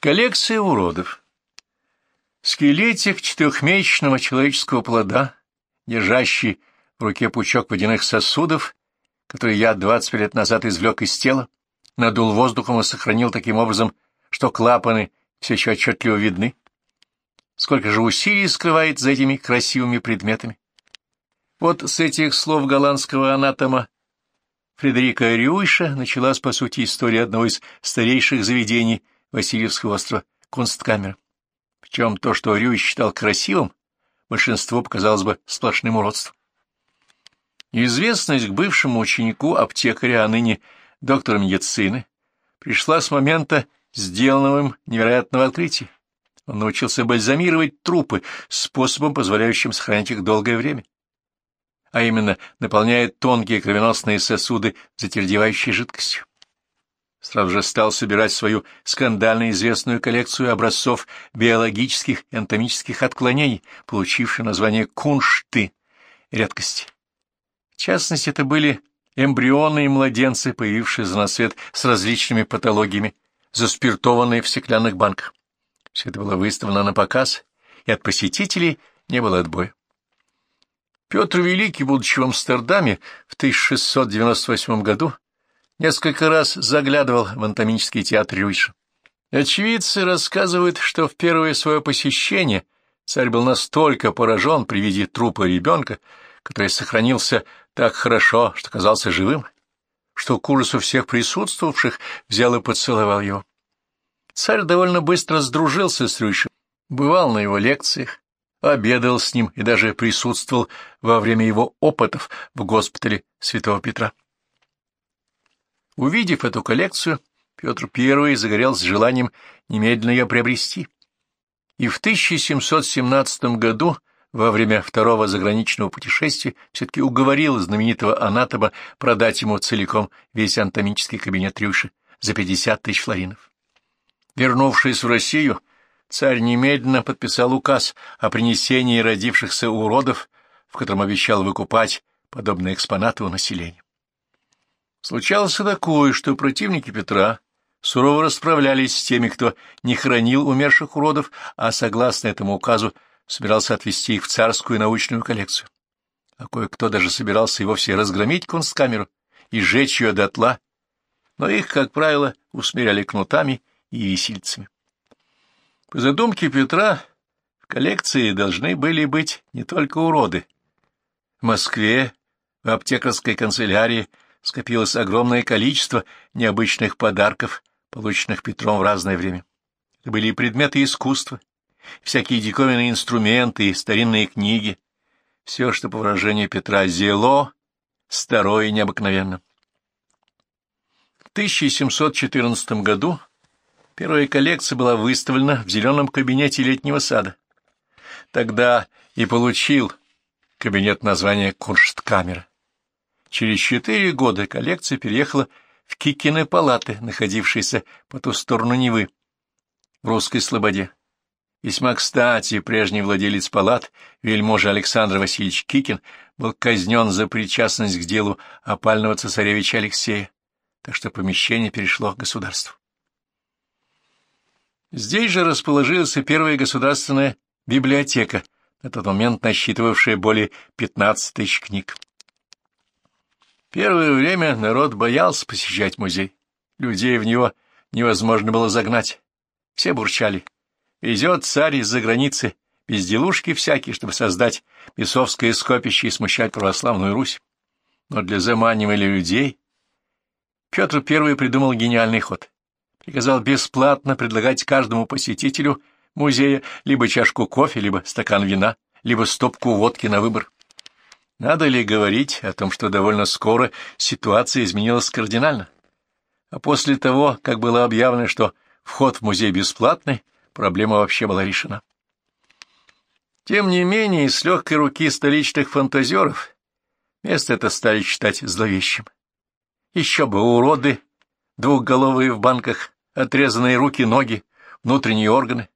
Коллекция уродов. Скелетик четырехмесячного человеческого плода, держащий в руке пучок водяных сосудов, который я 20 лет назад извлек из тела, надул воздухом и сохранил таким образом, что клапаны все еще отчетливо видны. Сколько же усилий скрывает за этими красивыми предметами. Вот с этих слов голландского анатома Фредерика Рюйша началась, по сути, история одного из старейших заведений Васильевского острова — Кунсткамера. Причем то, что Рюйш считал красивым, большинство показалось бы сплошным уродством. Известность к бывшему ученику аптекаря, а ныне доктора медицины, пришла с момента сделанного им невероятного открытия. Он научился бальзамировать трупы способом, позволяющим сохранить их долгое время а именно наполняет тонкие кровеносные сосуды затвердевающей жидкостью. Сразу же стал собирать свою скандально известную коллекцию образцов биологических и анатомических отклонений, получивших название куншты — редкости. В частности, это были эмбрионы и младенцы, появившиеся на свет с различными патологиями, заспиртованные в стеклянных банках. Все это было выставлено на показ, и от посетителей не было отбоя. Петр Великий, будучи в Амстердаме в 1698 году, несколько раз заглядывал в анатомический театр Рюйша. Очевидцы рассказывают, что в первое свое посещение царь был настолько поражен при виде трупа ребенка, который сохранился так хорошо, что казался живым, что к ужасу всех присутствовавших взял и поцеловал его. Царь довольно быстро сдружился с Рюйшем, бывал на его лекциях, обедал с ним и даже присутствовал во время его опытов в госпитале Святого Петра. Увидев эту коллекцию, Петр I загорелся желанием немедленно ее приобрести. И в 1717 году, во время второго заграничного путешествия, все-таки уговорил знаменитого анатома продать ему целиком весь анатомический кабинет Рюши за 50 тысяч флоринов. Вернувшись в Россию, царь немедленно подписал указ о принесении родившихся уродов, в котором обещал выкупать подобные экспонаты у населения. Случалось и такое, что противники Петра сурово расправлялись с теми, кто не хранил умерших уродов, а, согласно этому указу, собирался отвезти их в царскую научную коллекцию. А кое-кто даже собирался и вовсе разгромить консткамеру и сжечь ее дотла, но их, как правило, усмиряли кнутами и висельцами. По задумке Петра, в коллекции должны были быть не только уроды. В Москве, в аптекарской канцелярии, скопилось огромное количество необычных подарков, полученных Петром в разное время. Это были и предметы искусства, всякие диковинные инструменты и старинные книги, все, что, по выражению Петра, зело, старое и необыкновенно. В 1714 году Первая коллекция была выставлена в зеленом кабинете летнего сада. Тогда и получил кабинет название Куншткамера. Через четыре года коллекция переехала в Кикины палаты, находившиеся по ту сторону Невы, в Русской Слободе. Весьма кстати, прежний владелец палат, вельможа Александр Васильевич Кикин, был казнен за причастность к делу опального цесаревича Алексея, так что помещение перешло к государству. Здесь же расположилась и первая государственная библиотека, на тот момент насчитывавшая более 15 тысяч книг. Первое время народ боялся посещать музей. Людей в него невозможно было загнать. Все бурчали. Везет царь из-за границы, безделушки всякие, чтобы создать бесовское скопище и смущать православную Русь. Но для заманивания людей Петр I придумал гениальный ход приказал бесплатно предлагать каждому посетителю музея либо чашку кофе, либо стакан вина, либо стопку водки на выбор. Надо ли говорить о том, что довольно скоро ситуация изменилась кардинально? А после того, как было объявлено, что вход в музей бесплатный, проблема вообще была решена. Тем не менее, с легкой руки столичных фантазеров место это стали считать зловещим. Еще бы уроды, двухголовые в банках, отрезанные руки, ноги, внутренние органы.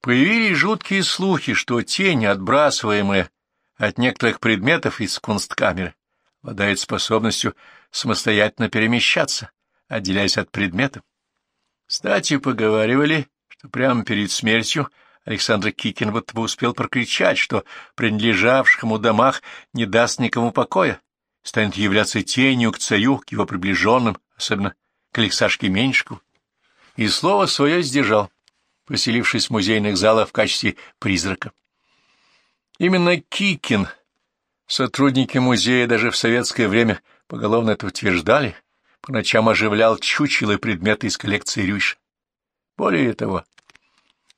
Появились жуткие слухи, что тени, отбрасываемые от некоторых предметов из кунсткамеры, обладают способностью самостоятельно перемещаться, отделяясь от предметов. Кстати, поговаривали, что прямо перед смертью Александр Кикин будто бы успел прокричать, что принадлежавших ему домах не даст никому покоя, станет являться тенью к царю, к его приближенным, особенно к Алексашке Меньшику, и слово свое сдержал, поселившись в музейных залах в качестве призрака. Именно Кикин, сотрудники музея даже в советское время поголовно это утверждали, по ночам оживлял чучело предметы из коллекции Рюйша. Более того,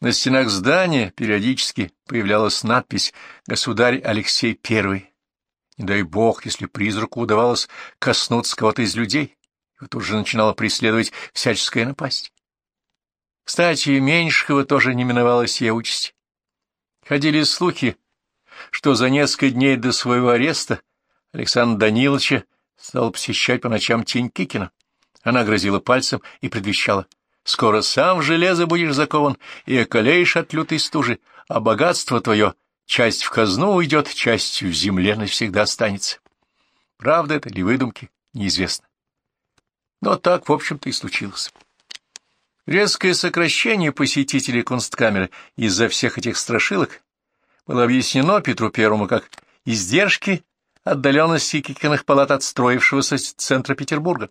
на стенах здания периодически появлялась надпись «Государь Алексей I». Не дай бог, если призраку удавалось коснуться кого-то из людей, его тут же начинала преследовать всяческая напасть. Кстати, Меньшикова тоже не миновала сия участь. Ходили слухи, что за несколько дней до своего ареста Александра Даниловича стал посещать по ночам тень Кикина. Она грозила пальцем и предвещала. «Скоро сам в железо будешь закован и околеешь от лютой стужи, а богатство твое часть в казну уйдет, часть в земле навсегда останется». Правда это или выдумки, неизвестно. Но так, в общем-то, и случилось. Резкое сокращение посетителей Кунсткамеры из-за всех этих страшилок было объяснено Петру Первому как издержки отдаленности Кикиных палат от строившегося центра Петербурга.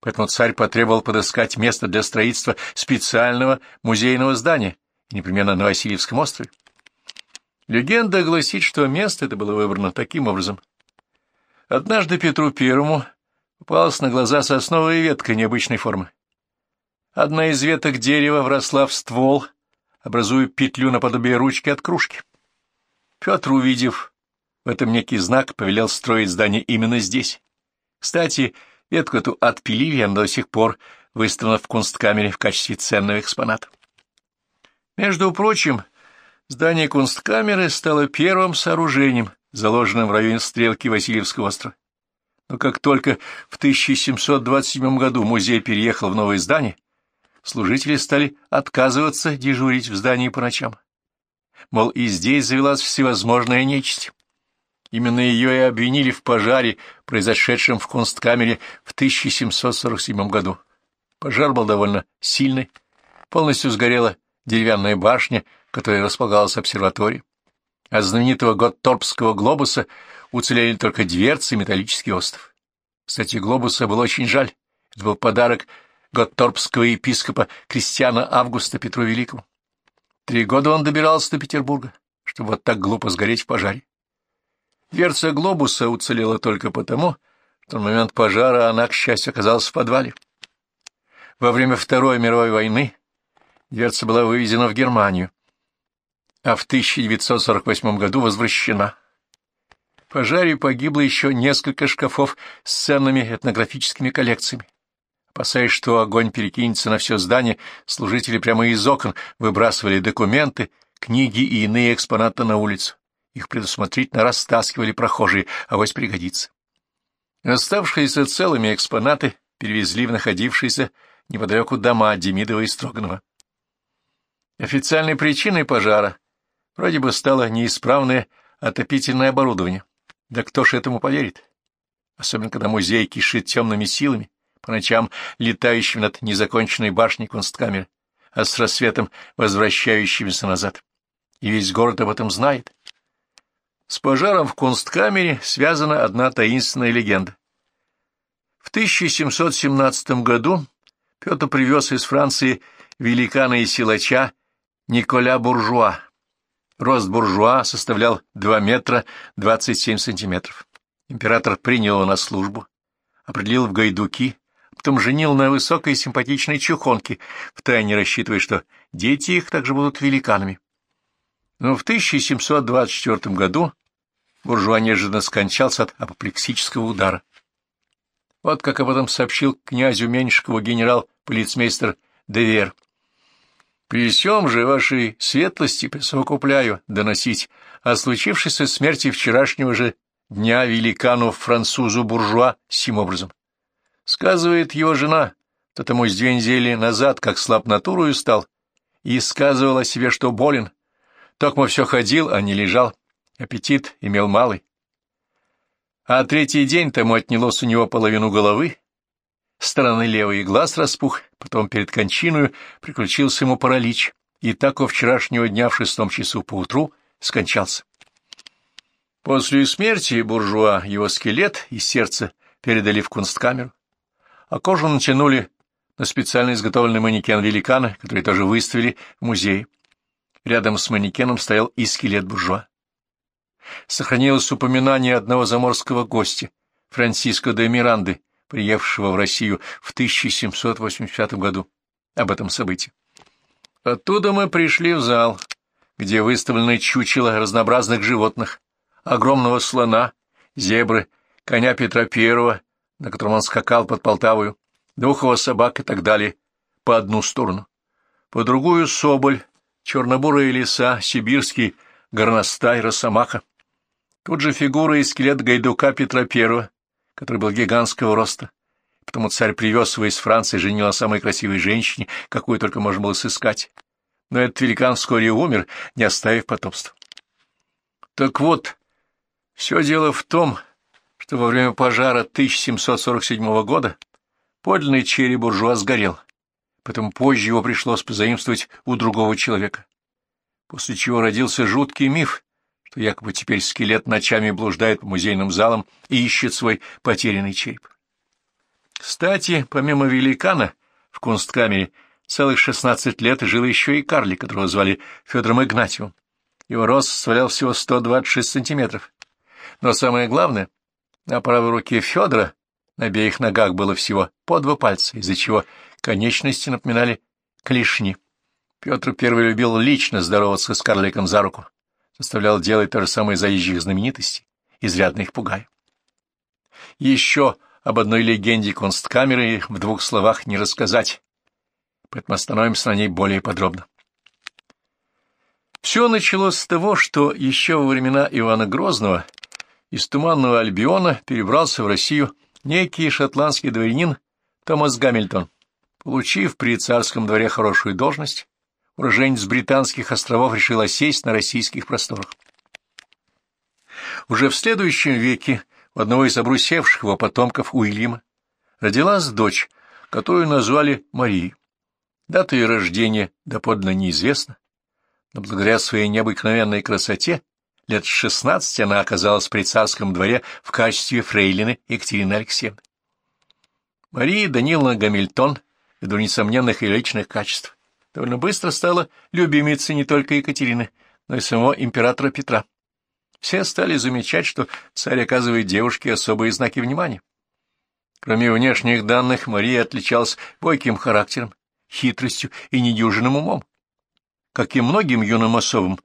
Поэтому царь потребовал подыскать место для строительства специального музейного здания, непременно на Васильевском острове. Легенда гласит, что место это было выбрано таким образом. Однажды Петру Первому попалась на глаза сосновая ветка необычной формы. Одна из веток дерева вросла в ствол, образуя петлю наподобие ручки от кружки. Петр, увидев в этом некий знак, повелел строить здание именно здесь. Кстати, ветку эту отпилили, она до сих пор выставлена в кунсткамере в качестве ценного экспоната. Между прочим, здание кунсткамеры стало первым сооружением, заложенным в районе стрелки Васильевского острова. Но как только в 1727 году музей переехал в новое здание, служители стали отказываться дежурить в здании по ночам. Мол, и здесь завелась всевозможная нечисть. Именно ее и обвинили в пожаре, произошедшем в Кунсткамере в 1747 году. Пожар был довольно сильный, полностью сгорела деревянная башня, которая располагалась обсерваторией. От знаменитого Готторпского глобуса уцелели только дверцы и металлический остров. Кстати, глобуса было очень жаль. Это был подарок готторпского епископа Кристиана Августа Петру Великому. Три года он добирался до Петербурга, чтобы вот так глупо сгореть в пожаре. Дверца глобуса уцелела только потому, что в момент пожара она, к счастью, оказалась в подвале. Во время Второй мировой войны дверца была вывезена в Германию, а в 1948 году возвращена. В пожаре погибло еще несколько шкафов с ценными этнографическими коллекциями. Опасаясь, что огонь перекинется на все здание, служители прямо из окон выбрасывали документы, книги и иные экспонаты на улицу. Их предусмотрительно растаскивали прохожие, а авось пригодится. Оставшиеся целыми экспонаты перевезли в находившиеся неподалеку дома Демидова и Строганова. Официальной причиной пожара вроде бы стало неисправное отопительное оборудование. Да кто ж этому поверит? Особенно, когда музей кишит темными силами, по ночам летающими над незаконченной башней Кунсткамеры, а с рассветом возвращающимися назад. И весь город об этом знает. С пожаром в Кунсткамере связана одна таинственная легенда. В 1717 году Петр привез из Франции великана и силача Николя Буржуа. Рост буржуа составлял 2 метра 27 сантиметров. Император принял его на службу, определил в гайдуки, потом женил на высокой симпатичной чухонке, втайне рассчитывая, что дети их также будут великанами. Но в 1724 году буржуа неожиданно скончался от апоплексического удара. Вот как об этом сообщил князю Меньшикову генерал-полицмейстер Девер. При всем же вашей светлости присовокупляю доносить о случившейся смерти вчерашнего же дня великану-французу-буржуа сим образом. Сказывает его жена, то тому с две недели назад, как слаб натурою стал, и сказывал о себе, что болен. Токмо все ходил, а не лежал. Аппетит имел малый. А третий день тому отнялось у него половину головы. стороны левый глаз распух, потом перед кончиной приключился ему паралич, и так у вчерашнего дня в шестом часу поутру скончался. После смерти буржуа его скелет и сердце передали в кунсткамеру, а кожу натянули на специально изготовленный манекен великана, который тоже выставили в музее. Рядом с манекеном стоял и скелет буржуа. Сохранилось упоминание одного заморского гостя, Франциско де Миранды, приехавшего в Россию в 1780 году, об этом событии. Оттуда мы пришли в зал, где выставлены чучела разнообразных животных, огромного слона, зебры, коня Петра Первого, на котором он скакал под Полтавою, двух его собак и так далее, по одну сторону. По другую — соболь, чернобурые леса, сибирский горностай, росомаха. Тут же фигура и скелет гайдука Петра Первого, который был гигантского роста. Потому царь привез его из Франции, женил на самой красивой женщине, какую только можно было сыскать. Но этот великан вскоре умер, не оставив потомства. Так вот, все дело в том, что во время пожара 1747 года подлинный череп буржуа сгорел, поэтому позже его пришлось позаимствовать у другого человека. После чего родился жуткий миф, что якобы теперь скелет ночами блуждает по музейным залам и ищет свой потерянный череп. Кстати, помимо великана, в кунсткамере целых шестнадцать лет жил еще и карлик, которого звали Федором Игнатьевым. Его рост составлял всего 126 сантиметров. Но самое главное, на правой руке Федора на обеих ногах было всего по два пальца, из-за чего конечности напоминали клешни. Петр I любил лично здороваться с карликом за руку, заставлял делать то же самое заезжих знаменитостей, изрядно их пугая. Еще об одной легенде консткамеры в двух словах не рассказать, поэтому остановимся на ней более подробно. Все началось с того, что еще во времена Ивана Грозного из Туманного Альбиона перебрался в Россию некий шотландский дворянин Томас Гамильтон. Получив при царском дворе хорошую должность, уроженец британских островов решил осесть на российских просторах. Уже в следующем веке у одного из обрусевших его потомков Уильяма родилась дочь, которую назвали Марией. Дата ее рождения доподлинно неизвестна, но благодаря своей необыкновенной красоте лет шестнадцать она оказалась при царском дворе в качестве фрейлины Екатерины Алексеевны. Мария Даниловна Гамильтон, ввиду несомненных и личных качеств, довольно быстро стала любимицей не только Екатерины, но и самого императора Петра. Все стали замечать, что царь оказывает девушке особые знаки внимания. Кроме внешних данных, Мария отличалась бойким характером, хитростью и недюжинным умом. Как и многим юным особам,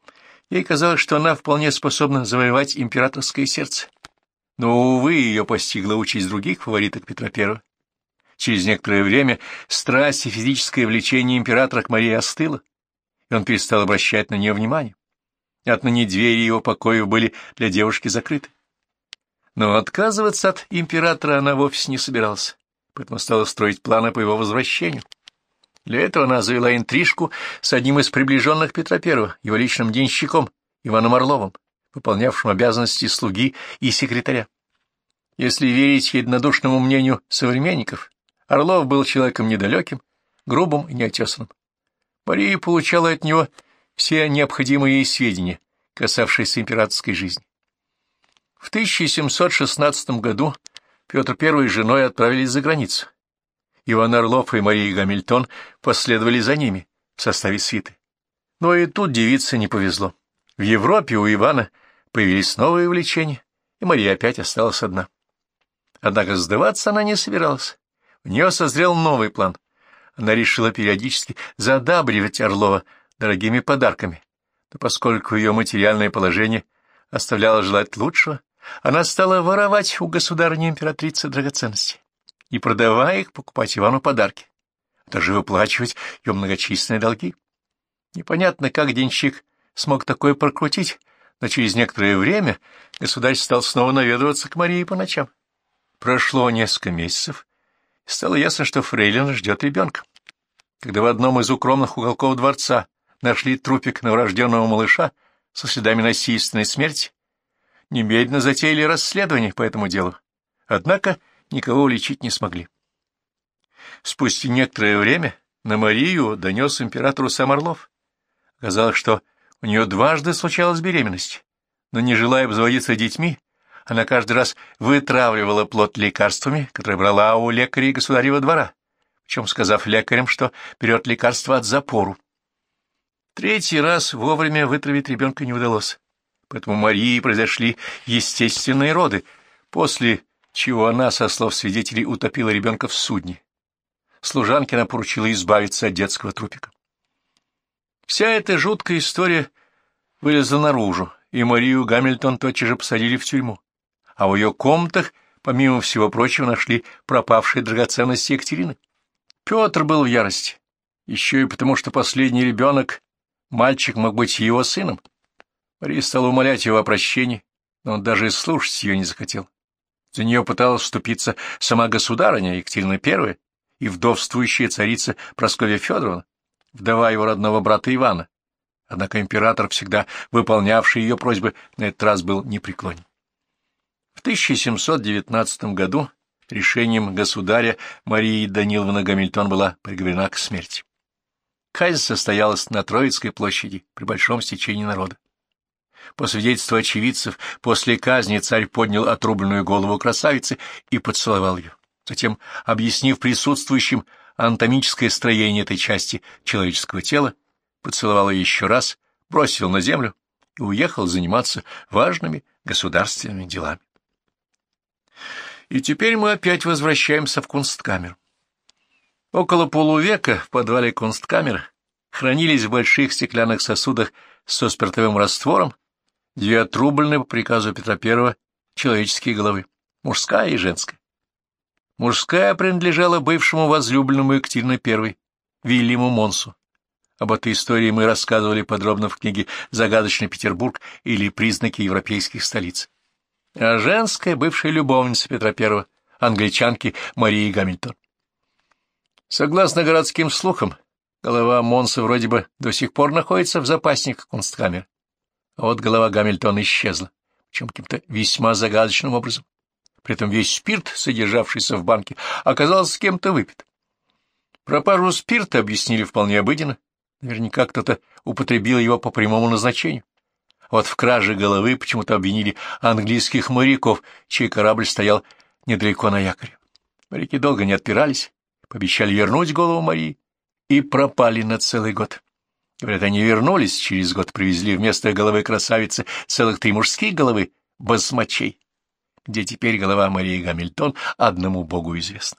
ей казалось, что она вполне способна завоевать императорское сердце. Но, увы, ее постигла участь других фавориток Петра I. Через некоторое время страсть и физическое влечение императора к Марии остыло, и он перестал обращать на нее внимание. Отныне двери его покоев были для девушки закрыты. Но отказываться от императора она вовсе не собиралась, поэтому стала строить планы по его возвращению. Для этого она завела интрижку с одним из приближенных Петра I, его личным денщиком Иваном Орловым, выполнявшим обязанности слуги и секретаря. Если верить единодушному мнению современников, Орлов был человеком недалеким, грубым и неотесанным. Мария получала от него все необходимые ей сведения, касавшиеся императорской жизни. В 1716 году Петр I с женой отправились за границу. Иван Орлов и Мария Гамильтон последовали за ними в составе свиты. Но и тут девице не повезло. В Европе у Ивана появились новые увлечения, и Мария опять осталась одна. Однако сдаваться она не собиралась. У нее созрел новый план. Она решила периодически задабривать Орлова дорогими подарками, но поскольку ее материальное положение оставляло желать лучшего, она стала воровать у государыни-императрицы драгоценности и, продавая их, покупать Ивану подарки, а также выплачивать ее многочисленные долги. Непонятно, как денщик смог такое прокрутить, но через некоторое время государь стал снова наведываться к Марии по ночам. Прошло несколько месяцев, и стало ясно, что Фрейлин ждет ребенка. Когда в одном из укромных уголков дворца нашли трупик новорожденного малыша со следами насильственной смерти, немедленно затеяли расследование по этому делу. Однако никого уличить не смогли. Спустя некоторое время на Марию донес императору сам Орлов. Оказалось, что у нее дважды случалась беременность, но, не желая обзаводиться детьми, она каждый раз вытравливала плод лекарствами, которые брала у лекарей государева двора, причем сказав лекарям, что берет лекарство от запору. Третий раз вовремя вытравить ребенка не удалось, поэтому Марии произошли естественные роды, после чего она, со слов свидетелей, утопила ребенка в судне. Служанке она поручила избавиться от детского трупика. Вся эта жуткая история вылезла наружу, и Марию Гамильтон тотчас же посадили в тюрьму а в ее комнатах, помимо всего прочего, нашли пропавшие драгоценности Екатерины. Петр был в ярости, еще и потому, что последний ребенок, мальчик, мог быть его сыном. Мария стала умолять его о прощении, но он даже и слушать ее не захотел. За нее пыталась вступиться сама государыня Екатерина I и вдовствующая царица Прасковья Федоровна, вдова его родного брата Ивана. Однако император, всегда выполнявший ее просьбы, на этот раз был непреклонен. В 1719 году решением государя Марии Даниловна Гамильтон была приговорена к смерти. Казнь состоялась на Троицкой площади при большом стечении народа. По свидетельству очевидцев, после казни царь поднял отрубленную голову красавицы и поцеловал ее. Затем, объяснив присутствующим анатомическое строение этой части человеческого тела, поцеловал ее еще раз, бросил на землю и уехал заниматься важными государственными делами. И теперь мы опять возвращаемся в кунсткамеру. Около полувека в подвале кунсткамеры хранились в больших стеклянных сосудах со спиртовым раствором две отрубленные по приказу Петра I человеческие головы, мужская и женская. Мужская принадлежала бывшему возлюбленному Екатерины I, Вильяму Монсу. Об этой истории мы рассказывали подробно в книге «Загадочный Петербург» или «Признаки европейских столиц» а женская бывшая любовница Петра I, англичанки Марии Гамильтон. Согласно городским слухам, голова Монса вроде бы до сих пор находится в запасниках консткамеры, вот голова Гамильтона исчезла, причем каким-то весьма загадочным образом. При этом весь спирт, содержавшийся в банке, оказался кем-то выпит. Пропажу спирта объяснили вполне обыденно. Наверняка кто-то употребил его по прямому назначению. Вот в краже головы почему-то обвинили английских моряков, чей корабль стоял недалеко на якоре. Моряки долго не отпирались, пообещали вернуть голову Марии и пропали на целый год. Говорят, они вернулись, через год привезли вместо головы красавицы целых три мужские головы басмачей, где теперь голова Марии Гамильтон одному богу известна.